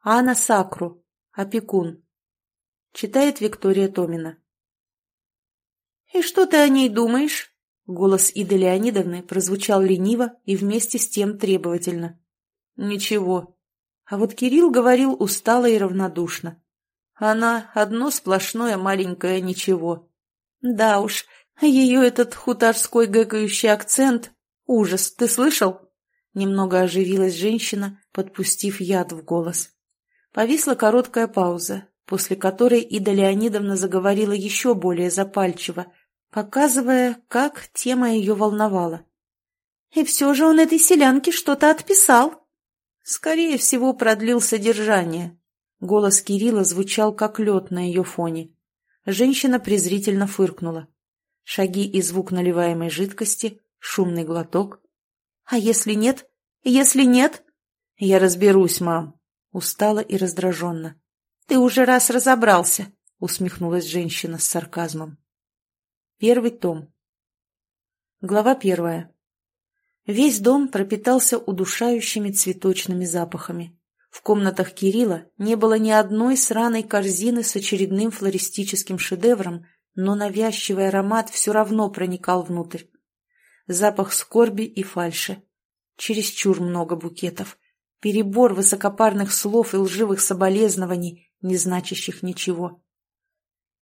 Анна Сакру. Опекун. Читает Виктория Томина. «И что ты о ней думаешь?» Голос Иды Леонидовны прозвучал лениво и вместе с тем требовательно. «Ничего». А вот Кирилл говорил устало и равнодушно. Она одно сплошное маленькое ничего. Да уж, ее этот хуторской гэкающий акцент — ужас, ты слышал? Немного оживилась женщина, подпустив яд в голос. Повисла короткая пауза, после которой Ида Леонидовна заговорила еще более запальчиво, показывая, как тема ее волновала. «И все же он этой селянке что-то отписал». Скорее всего, продлил содержание. Голос Кирилла звучал, как лед на ее фоне. Женщина презрительно фыркнула. Шаги и звук наливаемой жидкости, шумный глоток. «А если нет? Если нет?» «Я разберусь, мам», устала и раздраженно. «Ты уже раз разобрался», — усмехнулась женщина с сарказмом. Первый том. Глава первая. Весь дом пропитался удушающими цветочными запахами. В комнатах Кирилла не было ни одной сраной корзины с очередным флористическим шедевром, но навязчивый аромат все равно проникал внутрь. Запах скорби и фальши. Чересчур много букетов. Перебор высокопарных слов и лживых соболезнований, не значащих ничего.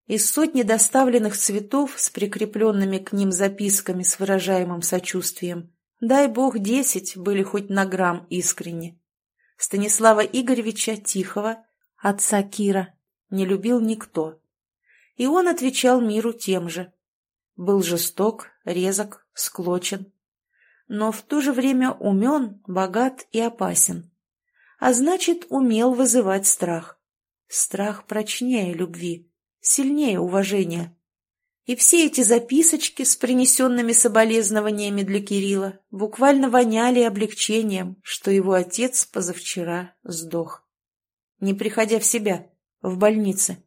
Из сотни доставленных цветов с прикрепленными к ним записками с выражаемым сочувствием, дай бог десять были хоть на грамм искренне. Станислава Игоревича Тихого, отца Кира, не любил никто. И он отвечал миру тем же. Был жесток, резок, склочен. Но в то же время умен, богат и опасен. А значит, умел вызывать страх. Страх прочнее любви сильнее уважения. И все эти записочки с принесенными соболезнованиями для Кирилла буквально воняли облегчением, что его отец позавчера сдох. Не приходя в себя, в больнице,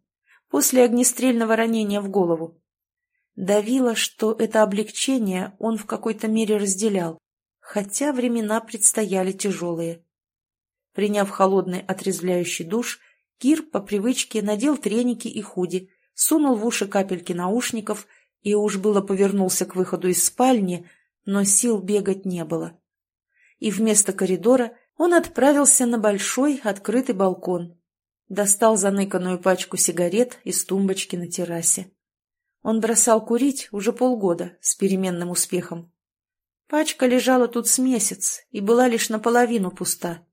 после огнестрельного ранения в голову. Давило, что это облегчение он в какой-то мере разделял, хотя времена предстояли тяжелые. Приняв холодный отрезвляющий душ, Кир по привычке надел треники и худи, сунул в уши капельки наушников и уж было повернулся к выходу из спальни, но сил бегать не было. И вместо коридора он отправился на большой открытый балкон. Достал заныканную пачку сигарет из тумбочки на террасе. Он бросал курить уже полгода с переменным успехом. Пачка лежала тут с месяц и была лишь наполовину пуста.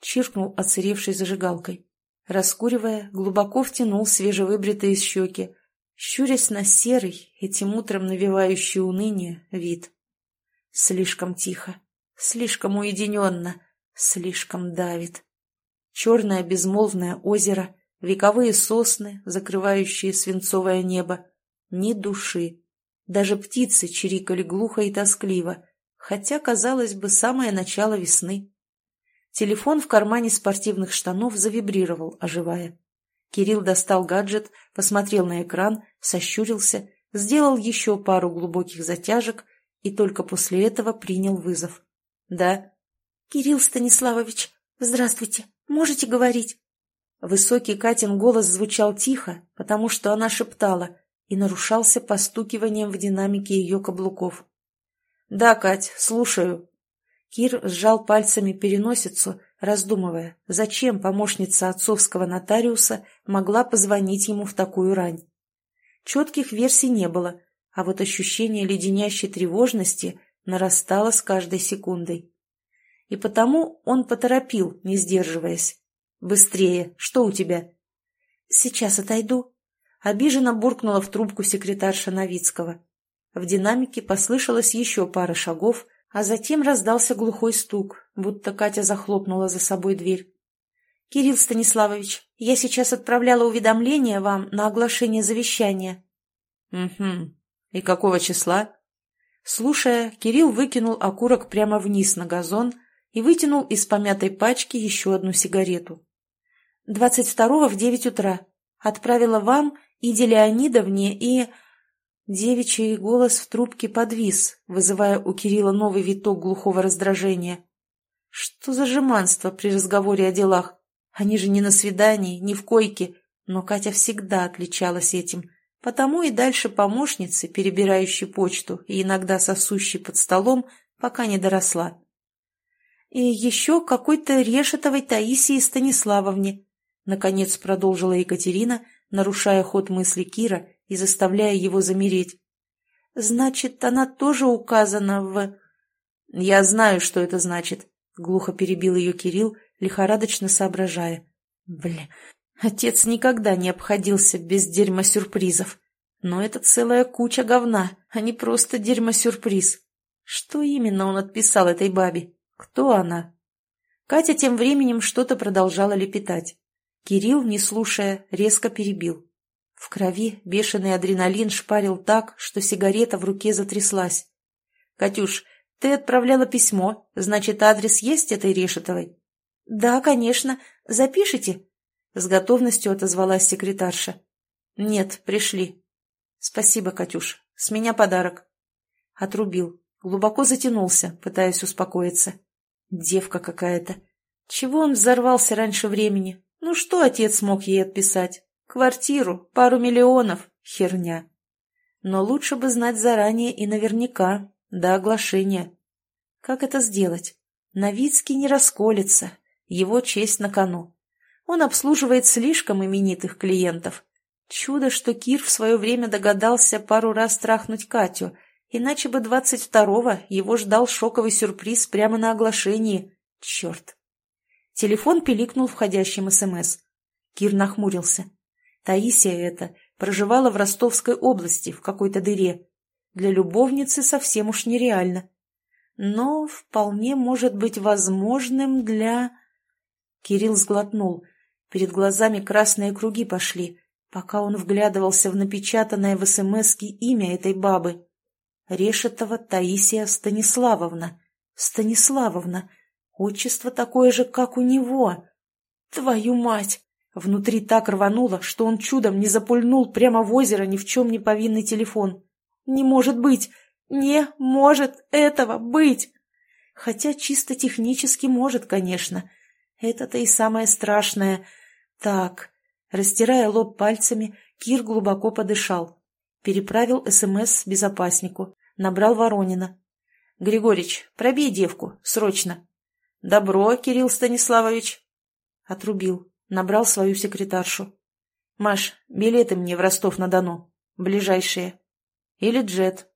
Чиркнул оцаревшей зажигалкой. Раскуривая, глубоко втянул свежевыбритые щеки, щурясь на серый, этим утром навевающий уныние, вид. Слишком тихо, слишком уединенно, слишком давит. Черное безмолвное озеро, вековые сосны, закрывающие свинцовое небо. Ни души. Даже птицы чирикали глухо и тоскливо, хотя, казалось бы, самое начало весны. Телефон в кармане спортивных штанов завибрировал, оживая. Кирилл достал гаджет, посмотрел на экран, сощурился, сделал еще пару глубоких затяжек и только после этого принял вызов. «Да?» «Кирилл Станиславович, здравствуйте. Можете говорить?» Высокий Катин голос звучал тихо, потому что она шептала и нарушался постукиванием в динамике ее каблуков. «Да, Кать, слушаю», Кир сжал пальцами переносицу, раздумывая, зачем помощница отцовского нотариуса могла позвонить ему в такую рань. Четких версий не было, а вот ощущение леденящей тревожности нарастало с каждой секундой. И потому он поторопил, не сдерживаясь. «Быстрее! Что у тебя?» «Сейчас отойду», — обиженно буркнула в трубку секретарша Новицкого. В динамике послышалось еще пара шагов, а затем раздался глухой стук, будто Катя захлопнула за собой дверь. «Кирилл Станиславович, я сейчас отправляла уведомление вам на оглашение завещания». «Угу. И какого числа?» Слушая, Кирилл выкинул окурок прямо вниз на газон и вытянул из помятой пачки еще одну сигарету. «Двадцать второго в девять утра. Отправила вам, Иде Леонидовне и...» Девичий голос в трубке подвис, вызывая у Кирилла новый виток глухого раздражения. Что за жеманство при разговоре о делах? Они же не на свидании, не в койке, но Катя всегда отличалась этим, потому и дальше помощницы, перебирающей почту и иногда сосущей под столом, пока не доросла. И еще какой-то Решетовой Таисии Станиславовне, наконец продолжила Екатерина, нарушая ход мысли Кира и заставляя его замереть. Значит, она тоже указана в... Я знаю, что это значит, глухо перебил ее Кирилл, лихорадочно соображая. Бля, отец никогда не обходился без дерьма-сюрпризов. Но это целая куча говна, а не просто дерьмо-сюрприз. Что именно он отписал этой бабе? Кто она? Катя тем временем что-то продолжала лепетать. Кирилл, не слушая, резко перебил. В крови бешеный адреналин шпарил так, что сигарета в руке затряслась. «Катюш, ты отправляла письмо, значит, адрес есть этой Решетовой?» «Да, конечно. Запишите?» С готовностью отозвалась секретарша. «Нет, пришли». «Спасибо, Катюш. С меня подарок». Отрубил. Глубоко затянулся, пытаясь успокоиться. Девка какая-то. Чего он взорвался раньше времени? Ну что отец мог ей отписать? Квартиру, пару миллионов. Херня. Но лучше бы знать заранее и наверняка, до оглашения. Как это сделать? Новицкий не расколется. Его честь на кону. Он обслуживает слишком именитых клиентов. Чудо, что Кир в свое время догадался пару раз трахнуть Катю — Иначе бы двадцать второго его ждал шоковый сюрприз прямо на оглашении. Черт. Телефон пиликнул входящим СМС. Кир нахмурился. Таисия эта проживала в Ростовской области, в какой-то дыре. Для любовницы совсем уж нереально. Но вполне может быть возможным для... Кирилл сглотнул. Перед глазами красные круги пошли, пока он вглядывался в напечатанное в СМСке имя этой бабы. Решетова Таисия Станиславовна. Станиславовна. Отчество такое же, как у него. Твою мать! Внутри так рвануло, что он чудом не запульнул прямо в озеро ни в чем не повинный телефон. Не может быть! Не может этого быть! Хотя чисто технически может, конечно. Это-то и самое страшное. Так, растирая лоб пальцами, Кир глубоко подышал. Переправил СМС безопаснику. Набрал Воронина. «Григорич, пробей девку, срочно». «Добро, Кирилл Станиславович». Отрубил. Набрал свою секретаршу. «Маш, билеты мне в Ростов-на-Дону. Ближайшие. Или джет.